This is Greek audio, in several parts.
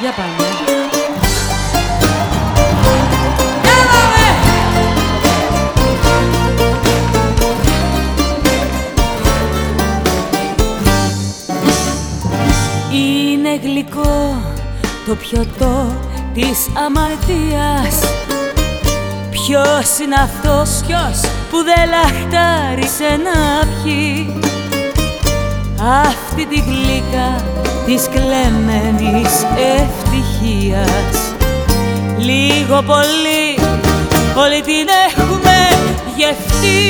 Για πάμε. Είναι γλυκό το πιωτό της αμαρτίας Ποιος είναι αυτός Ποιος; που δεν λαχτάρισε να πιει; Αυτή τη γλύκα της κλεμμένης Λίγο πολύ όλοι την έχουμε γευτεί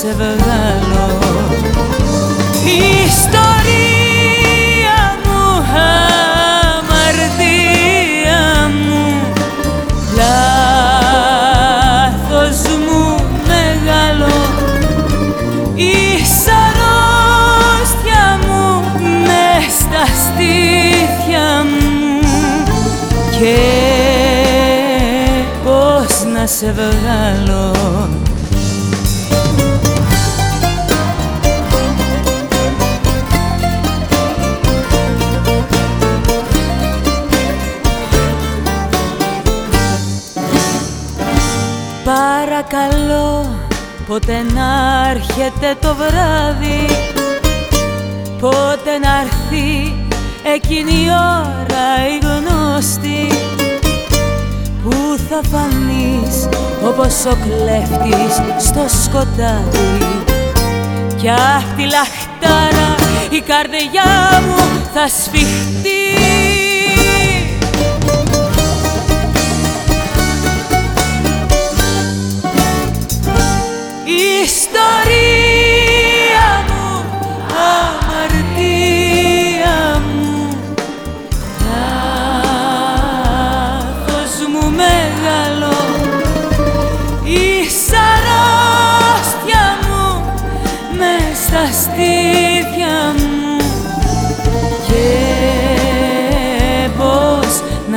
σε βγάλω Η ιστορία μου, αμαρτία μου Λάθος μου μεγάλο. Η σαρόστια μου μες στα στήθια μου Και πώς να σε βγάλω Παρακαλώ πότε να έρχεται το βράδυ. Πότε να έρθει εκείνη η ώρα η γνώστη. Που θα φανείς όπως ο κλέφτης στο σκοτάδι. Κι αχ τη λαχτάρα η καρδιά μου θα σφιχτεί